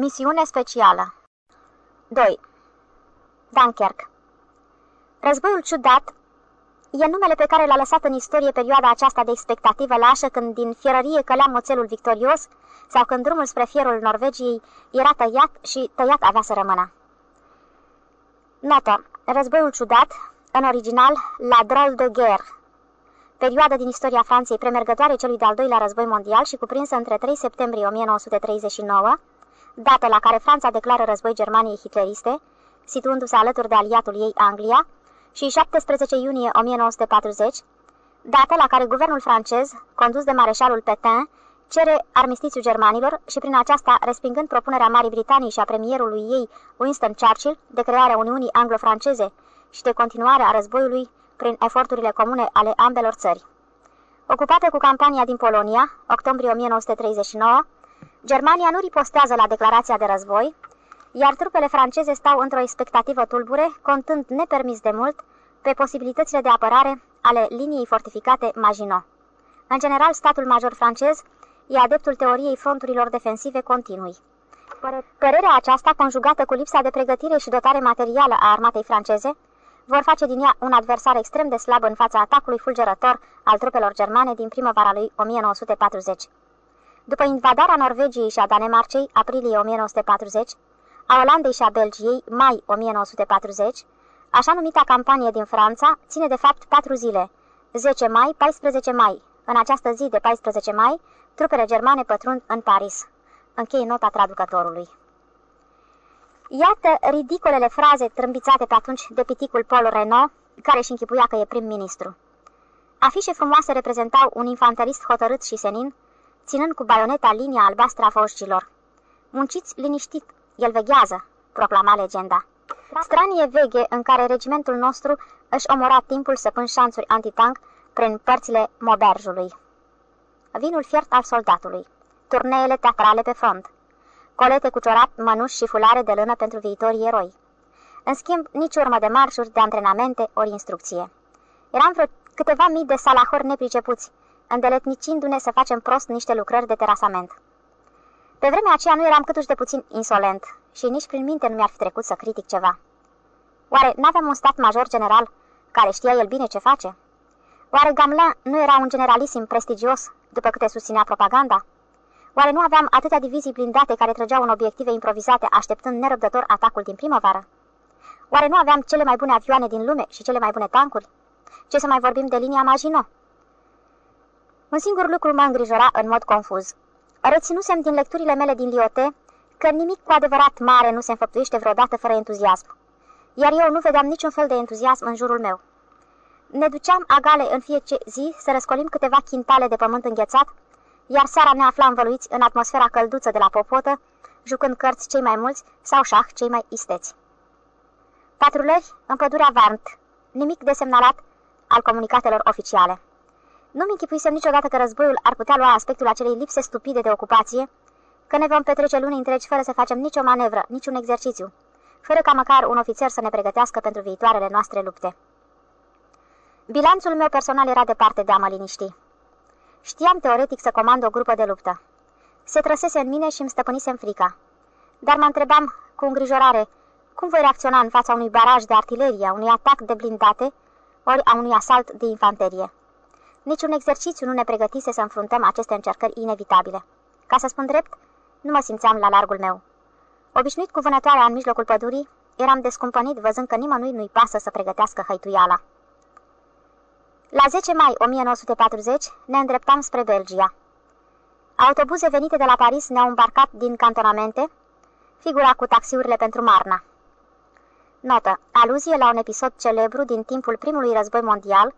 Misiune specială 2. Dunkerque Războiul ciudat e numele pe care l-a lăsat în istorie perioada aceasta de expectativă lașă când din fierărie călea moțelul victorios sau când drumul spre fierul Norvegiei era tăiat și tăiat avea să rămână. Notă. Războiul ciudat, în original, La Drôle de Guerre, perioadă din istoria Franței premergătoare celui de-al doilea război mondial și cuprinsă între 3 septembrie 1939, dată la care Franța declară război Germaniei hitleriste, situându-se alături de aliatul ei Anglia, și 17 iunie 1940, dată la care guvernul francez, condus de mareșalul Petain, cere armistițiul germanilor și prin aceasta respingând propunerea Marii Britanii și a premierului ei Winston Churchill de crearea Uniunii Anglo-Franceze și de continuare a războiului prin eforturile comune ale ambelor țări. Ocupată cu campania din Polonia, octombrie 1939, Germania nu ripostează la declarația de război, iar trupele franceze stau într-o expectativă tulbure, contând nepermis de mult pe posibilitățile de apărare ale liniei fortificate Maginot. În general, statul major francez e adeptul teoriei fronturilor defensive continui. Părerea aceasta, conjugată cu lipsa de pregătire și dotare materială a armatei franceze, vor face din ea un adversar extrem de slab în fața atacului fulgerător al trupelor germane din primăvara lui 1940. După invadarea Norvegiei și a Danemarcei, aprilie 1940, a Olandei și a Belgiei, mai 1940, așa numita campanie din Franța ține de fapt patru zile, 10 mai, 14 mai. În această zi de 14 mai, trupele germane pătrund în Paris. Închei nota traducătorului. Iată ridicolele fraze trâmbițate pe atunci de piticul Paul Renault, care își închipuia că e prim-ministru. Afișe frumoase reprezentau un infanterist hotărât și senin, ținând cu baioneta linia albastră a foșcilor. Munciți liniștit, el veghează, proclama legenda. Stranie veghe în care regimentul nostru își omora timpul să pun șanțuri antitank prin părțile moberjului. Vinul fiert al soldatului, turneele teatrale pe front, colete cu ciorap, mănuși și fulare de lână pentru viitorii eroi. În schimb, nici urmă de marșuri, de antrenamente ori instrucție. Eram vreo câteva mii de salahori nepricepuți, îndeletnicindu-ne să facem prost niște lucrări de terasament. Pe vremea aceea nu eram câtuși de puțin insolent și nici prin minte nu mi-ar fi trecut să critic ceva. Oare n-aveam un stat major general care știa el bine ce face? Oare Gamelin nu era un generalisim prestigios, după câte susținea propaganda? Oare nu aveam atâtea divizii blindate care trăgeau în obiective improvizate, așteptând nerăbdător atacul din primăvară? Oare nu aveam cele mai bune avioane din lume și cele mai bune tancuri? Ce să mai vorbim de linia Maginot? Un singur lucru mă îngrijora în mod confuz. Reținusem din lecturile mele din Liote că nimic cu adevărat mare nu se înfăptuiește vreodată fără entuziasm. Iar eu nu vedeam niciun fel de entuziasm în jurul meu. Ne duceam agale în fiecare zi să răscolim câteva chintale de pământ înghețat, iar seara ne aflam învăluiți în atmosfera călduță de la popotă, jucând cărți cei mai mulți sau șah cei mai isteți. Patrulări în pădurea Varnt, nimic de semnalat al comunicatelor oficiale. Nu-mi închipuisem niciodată că războiul ar putea lua aspectul acelei lipse stupide de ocupație, că ne vom petrece luni întregi fără să facem nicio manevră, niciun exercițiu, fără ca măcar un ofițer să ne pregătească pentru viitoarele noastre lupte. Bilanțul meu personal era departe de a mă liniști. Știam teoretic să comand o grupă de luptă. Se trăsese în mine și îmi stăpânisem frica. Dar mă întrebam, cu îngrijorare, cum voi reacționa în fața unui baraj de artilerie, unui atac de blindate, ori a unui asalt de infanterie. Niciun exercițiu nu ne pregătise să înfruntăm aceste încercări inevitabile. Ca să spun drept, nu mă simțeam la largul meu. Obișnuit cu vânătoarea în mijlocul pădurii, eram descumpănit văzând că nimănui nu-i pasă să pregătească hăituiala. La 10 mai 1940 ne îndreptam spre Belgia. Autobuze venite de la Paris ne-au îmbarcat din cantonamente, figura cu taxiurile pentru Marna. Notă. Aluzie la un episod celebru din timpul primului război mondial,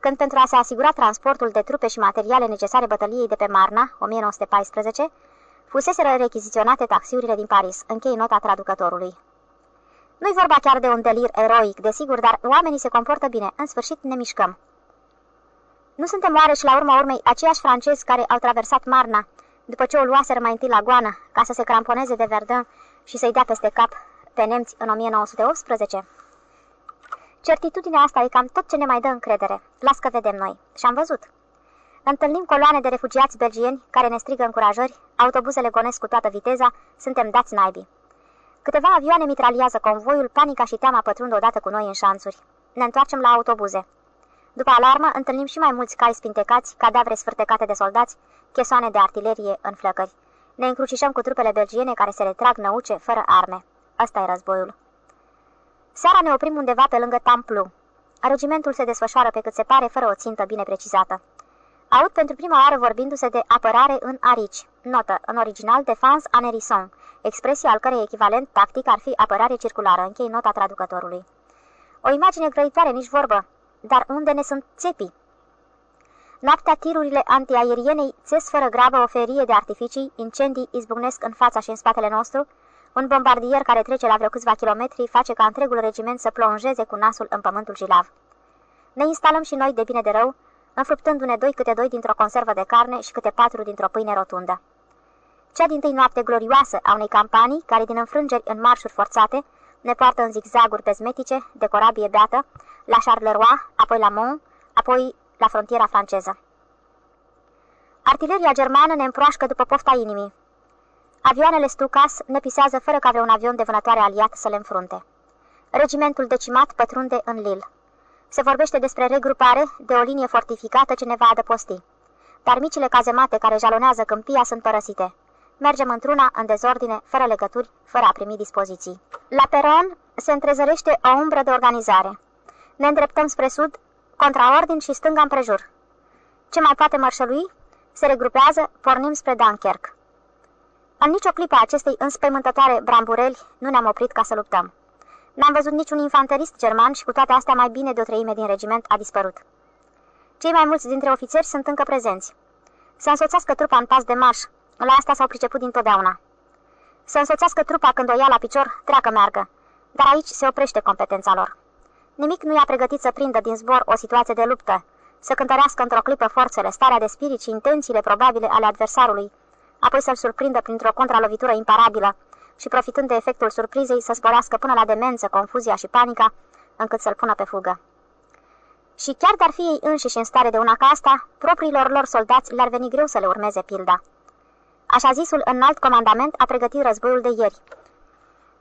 când pentru a se asigura transportul de trupe și materiale necesare bătăliei de pe Marna, 1914, fuseseră rechiziționate taxiurile din Paris. Închei nota traducătorului. Nu-i vorba chiar de un delir eroic, desigur, dar oamenii se comportă bine. În sfârșit ne mișcăm. Nu suntem oare și la urma urmei aceiași francezi care au traversat Marna, după ce o luaseră mai întâi la goană, ca să se cramponeze de Verdun și să-i dea peste cap pe nemți în 1918? Certitudinea asta e cam tot ce ne mai dă încredere. Las că vedem noi. Și am văzut. Întâlnim coloane de refugiați belgieni care ne strigă încurajări, autobuzele gonesc cu toată viteza, suntem dați naibii. Câteva avioane mitraliază convoiul, panica și teama pătrund odată cu noi în șanțuri. Ne întoarcem la autobuze. După alarmă, întâlnim și mai mulți cai spintecați, cadavre sfârtecate de soldați, chesoane de artilerie în flăcări. Ne încrucișăm cu trupele belgiene care se retrag năuce, fără arme. Asta e războiul. Seara ne oprim undeva pe lângă Tamplu. Regimentul se desfășoară pe cât se pare, fără o țintă bine precizată. Aud pentru prima oară vorbindu-se de apărare în arici. Notă, în original, defense en hérisson, expresie al cărei echivalent tactic ar fi apărare circulară. Închei nota traducătorului. O imagine grăitoare, nici vorbă. Dar unde ne sunt țepii? Noaptea tirurile antiaerienei țes fără grabă o ferie de artificii, incendii izbucnesc în fața și în spatele nostru, un bombardier care trece la vreo câțiva kilometri face ca întregul regiment să plonjeze cu nasul în pământul jilav. Ne instalăm și noi de bine de rău, înfruptându-ne doi câte doi dintr-o conservă de carne și câte patru dintr-o pâine rotundă. Cea din tâi noapte glorioasă a unei campanii, care din înfrângeri în marșuri forțate, ne poartă în zigzaguri pezmetice, de corabie beată, la Charleroi, apoi la Mont, apoi la frontiera franceză. Artileria germană ne împroașcă după pofta inimii. Avioanele Stucas ne pisează fără ca vreun avion de vânătoare aliat să le înfrunte. Regimentul decimat pătrunde în Lille. Se vorbește despre regrupare de o linie fortificată ce ne va adăposti. Dar micile cazemate care jalonează câmpia sunt părăsite. Mergem într-una în dezordine, fără legături, fără a primi dispoziții. La peron se întrezărește o umbră de organizare. Ne îndreptăm spre sud, contra ordin și stânga împrejur. Ce mai poate mărșălui? Se regrupează, pornim spre Dunkerque. În nicio clipă a acestei înspăimântătoare brambureli nu ne-am oprit ca să luptăm. N-am văzut niciun infanterist german și cu toate astea mai bine de o treime din regiment a dispărut. Cei mai mulți dintre ofițeri sunt încă prezenți. Să însoțească trupa în pas de marș, la asta s-au priceput dintotdeauna. Să însoțească trupa când o ia la picior, treacă meargă, dar aici se oprește competența lor. Nimic nu i-a pregătit să prindă din zbor o situație de luptă, să cântărească într-o clipă forțele, starea de spirit și intențiile probabile ale adversarului, apoi să-l surprindă printr-o contralovitură imparabilă și, profitând de efectul surprizei, să sporească până la demență, confuzia și panica, încât să-l pună pe fugă. Și chiar dar fi ei înșiși în stare de una ca asta, propriilor lor soldați le-ar veni greu să le urmeze pilda. Așa zisul înalt comandament a pregătit războiul de ieri.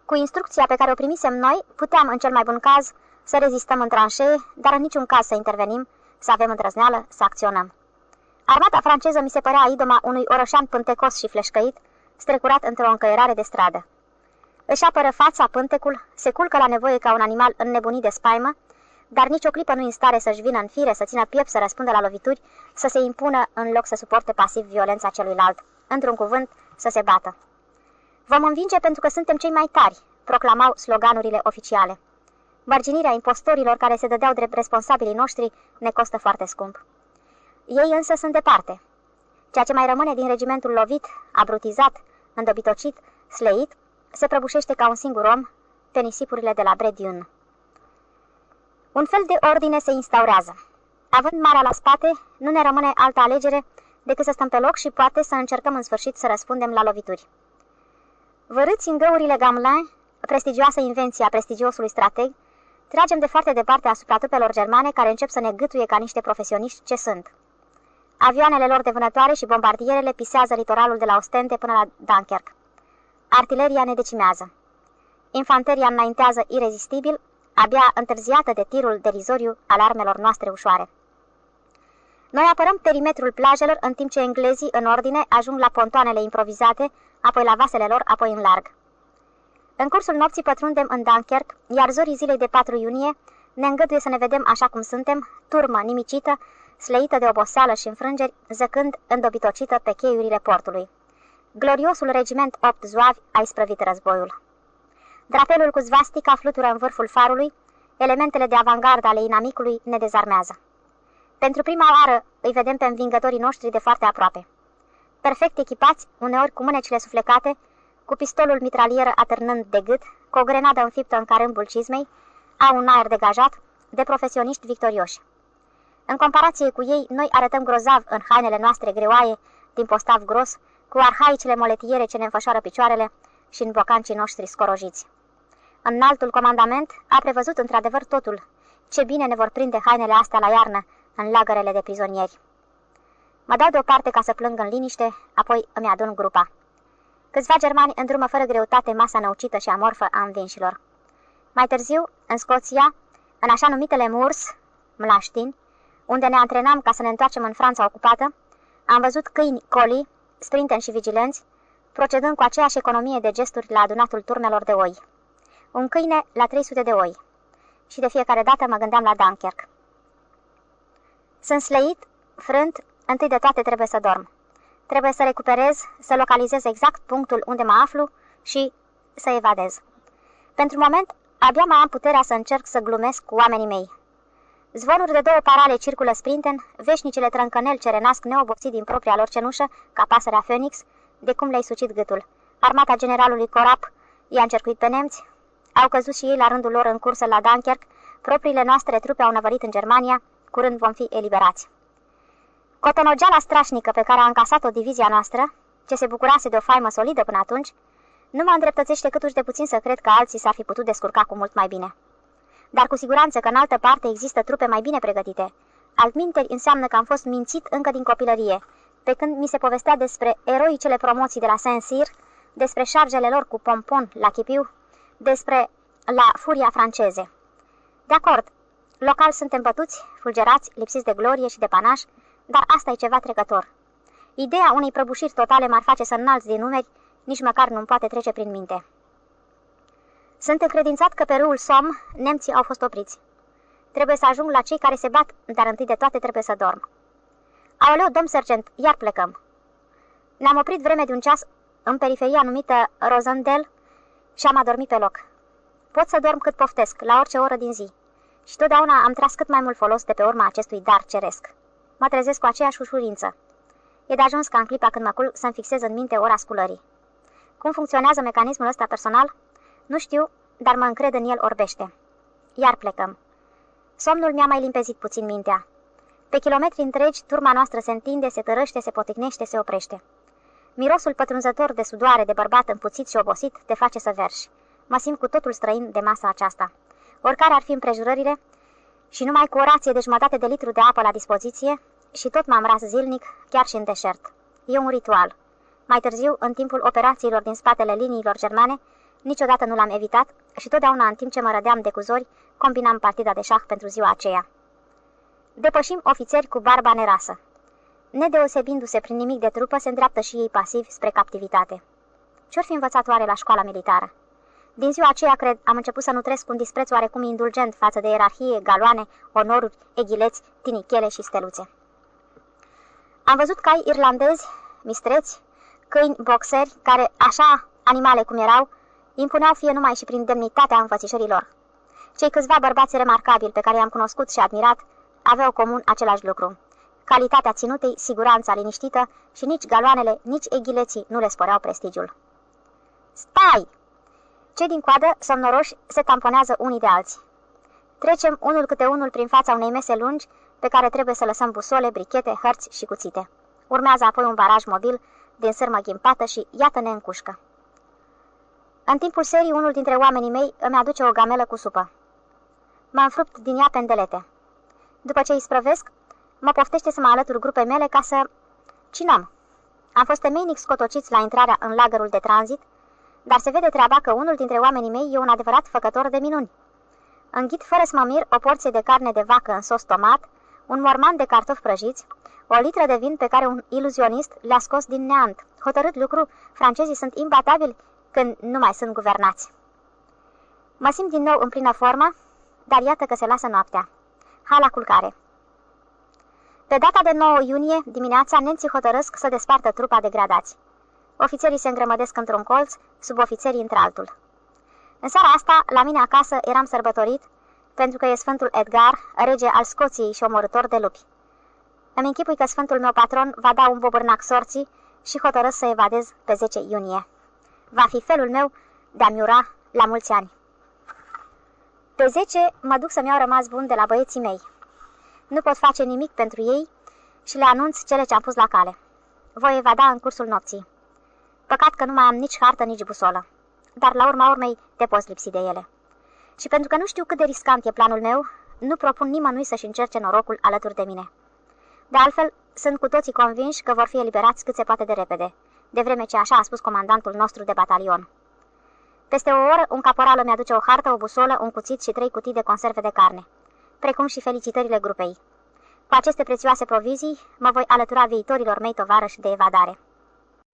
Cu instrucția pe care o primisem noi, puteam, în cel mai bun caz, să rezistăm în tranșee, dar în niciun caz să intervenim, să avem îndrăzneală, să acționăm. Armata franceză mi se părea idoma unui orășan pântecos și fleșcăit, strecurat într-o încăierare de stradă. Își apără fața, pântecul, se culcă la nevoie ca un animal înnebunit de spaimă, dar nicio clipă nu în stare să-și vină în fire, să țină piept, să răspundă la lovituri, să se impună în loc să suporte pasiv violența celuilalt, într-un cuvânt, să se bată. Vom învinge pentru că suntem cei mai tari, proclamau sloganurile oficiale. Mărginirea impostorilor care se dădeau drept responsabilii noștri ne costă foarte scump. Ei însă sunt departe. Ceea ce mai rămâne din regimentul lovit, abrutizat, îndobitocit, sleit, se prăbușește ca un singur om pe nisipurile de la Brediun. Un fel de ordine se instaurează. Având marea la spate, nu ne rămâne altă alegere decât să stăm pe loc și poate să încercăm în sfârșit să răspundem la lovituri. Vărâți în găurile Gamelin, prestigioasă invenție a prestigiosului strateg, tragem de foarte departe asupra trupelor germane care încep să ne gâtuie ca niște profesioniști ce sunt. Avioanele lor de vânătoare și bombardierele pisează litoralul de la Ostende până la Dunkerque. Artileria ne decimează. Infanteria înaintează irezistibil, abia întârziată de tirul derizoriu al armelor noastre ușoare. Noi apărăm perimetrul plajelor în timp ce englezii, în ordine, ajung la pontoanele improvizate, apoi la vasele lor, apoi în larg. În cursul nopții pătrundem în Dunkerque, iar zorii zilei de 4 iunie ne îngăduie să ne vedem așa cum suntem, turmă nimicită, slăită de oboseală și înfrângeri, zăcând îndobitocită pe cheiurile portului. Gloriosul regiment 8 zuavi a isprăvit războiul. Drapelul cu zvastica flutură în vârful farului, elementele de avangardă ale inamicului ne dezarmează. Pentru prima oară îi vedem pe învingătorii noștri de foarte aproape. Perfect echipați, uneori cu mânecile suflecate, cu pistolul mitralieră atârnând de gât, cu o grenadă înfiptă în carâmbul cizmei, au un aer degajat, de profesioniști victorioși. În comparație cu ei, noi arătăm grozav în hainele noastre greoaie, din postav gros, cu arhaicele moletiere ce ne înfășoară picioarele și în bocancii noștri scorojiți. În altul comandament a prevăzut într-adevăr totul. Ce bine ne vor prinde hainele astea la iarnă, în lagărele de prizonieri. Mă dau deoparte ca să plâng în liniște, apoi îmi adun grupa. Câțiva germani îndrumă fără greutate masa năucită și amorfă a învinșilor. Mai târziu, în Scoția, în așa numitele Murs, mlaștini, unde ne antrenam ca să ne întoarcem în Franța ocupată, am văzut câini coli, sprinteni și vigilenți, procedând cu aceeași economie de gesturi la adunatul turmelor de oi. Un câine la 300 de oi. Și de fiecare dată mă gândeam la Dunkerque. Sunt sleit, frânt, întâi de toate trebuie să dorm. Trebuie să recuperez, să localizez exact punctul unde mă aflu și să evadez. Pentru moment, abia mai am puterea să încerc să glumesc cu oamenii mei. Zvonuri de două parale circulă sprinten, veșnicile trâncăneli ce renasc neobosit din propria lor cenușă, ca pasărea Phoenix, de cum le-ai sucit gâtul. Armata generalului Corap i-a încercuit pe nemți, au căzut și ei la rândul lor în cursă la Dunkerque, propriile noastre trupe au năvărit în Germania, curând vom fi eliberați. Cotonogeala strașnică pe care a încasat-o divizia noastră, ce se bucurase de o faimă solidă până atunci, nu mă îndreptățește câtuși de puțin să cred că alții s-ar fi putut descurca cu mult mai bine. Dar cu siguranță că în altă parte există trupe mai bine pregătite. Altminteri înseamnă că am fost mințit încă din copilărie, pe când mi se povestea despre eroicele promoții de la Saint-Cyr, despre șargele lor cu pompon la Chipiu, despre la furia franceze. De acord, local suntem bătuți, fulgerați, lipsiți de glorie și de panaș, dar asta e ceva trecător. Ideea unei prăbușiri totale m-ar face să înalți din numeri, nici măcar nu-mi poate trece prin minte. Sunt încredințat că pe râul Som nemții au fost opriți. Trebuie să ajung la cei care se bat, dar întâi de toate trebuie să dorm. Aoleu, domn sergent, iar plecăm. Ne-am oprit vreme de un ceas în periferia numită Rosendel și am adormit pe loc. Pot să dorm cât poftesc, la orice oră din zi. Și totdeauna am tras cât mai mult folos de pe urma acestui dar ceresc. Mă trezesc cu aceeași ușurință. E de ajuns ca în clipa când mă culc să-mi fixez în minte ora sculării. Cum funcționează mecanismul ăsta personal? Nu știu, dar mă încred în el orbește. Iar plecăm. Somnul mi-a mai limpezit puțin mintea. Pe kilometri întregi, turma noastră se întinde, se tărăște, se poticnește, se oprește. Mirosul pătrunzător de sudoare de bărbat împuțit și obosit te face să verși. Mă simt cu totul străin de masa aceasta. Oricare ar fi împrejurările, și numai cu o rație de jumătate de litru de apă la dispoziție, și tot m-am ras zilnic, chiar și în deșert. E un ritual. Mai târziu, în timpul operațiilor din spatele liniilor germane, niciodată nu l-am evitat și totdeauna în timp ce mă rădeam de cuzori, combinam partida de șah pentru ziua aceea. Depășim ofițeri cu barba nerasă. Nedeosebindu-se prin nimic de trupă, se îndreaptă și ei pasiv spre captivitate. Ce-or fi învățat oare la școala militară? Din ziua aceea, cred, am început să nutresc un dispreț oarecum indulgent față de ierarhie, galoane, onoruri, eghileți, tinichele și steluțe. Am văzut cai irlandezi, mistreți, câini boxeri, care, așa animale cum erau, impuneau fie numai și prin demnitatea înfățișărilor. Cei câțiva bărbați remarcabili pe care i-am cunoscut și admirat aveau comun același lucru. Calitatea ținutei, siguranța liniștită și nici galoanele, nici eghileții nu le sporeau prestigiul. Stai! Cei din coadă, somnoroși, se tamponează unii de alții. Trecem unul câte unul prin fața unei mese lungi, pe care trebuie să lăsăm busole, brichete, hărți și cuțite. Urmează apoi un baraj mobil din sârmă ghimpată și iată-ne în cușcă. În timpul serii, unul dintre oamenii mei îmi aduce o gamelă cu supă. M-am frupt din ea pendelete. După ce îi sprăvesc, mă poftește să mă alătur grupei mele ca să... Cinam. Am fost temeinic scotociți la intrarea în lagărul de tranzit, dar se vede treaba că unul dintre oamenii mei e un adevărat făcător de minuni. Înghit fără să mă mir o porție de carne de vacă în sos tomat, un morman de cartofi prăjiți, o litră de vin pe care un iluzionist le-a scos din neant. Hotărât lucru, francezii sunt imbatabili când nu mai sunt guvernați. Mă simt din nou în plină formă, dar iată că se lasă noaptea. Ha la culcare. Pe data de 9 iunie, dimineața, nemții hotărăsc să despartă trupa de gradați. Ofițerii se îngrămădesc într-un colț, subofițerii într-altul. În seara asta, la mine acasă, eram sărbătorit, pentru că e Sfântul Edgar, rege al Scoției și omorător de lupi. Îmi închipui că Sfântul meu patron va da un bobârnac sorții și hotărăs să evadez pe 10 iunie. Va fi felul meu de a miura la mulți ani. Pe 10 mă duc să-mi iau rămas bun de la băieții mei. Nu pot face nimic pentru ei și le anunț cele ce am pus la cale. Voi evada în cursul nopții. Păcat că nu mai am nici hartă, nici busolă. Dar la urma urmei te poți lipsi de ele. Și pentru că nu știu cât de riscant e planul meu, nu propun nimănui să-și încerce norocul alături de mine. De altfel, sunt cu toții convinși că vor fi eliberați cât se poate de repede, de vreme ce așa a spus comandantul nostru de batalion. Peste o oră, un caporal îmi aduce o hartă, o busolă, un cuțit și trei cutii de conserve de carne, precum și felicitările grupei. Cu aceste prețioase provizii, mă voi alătura viitorilor mei tovarăși de evadare.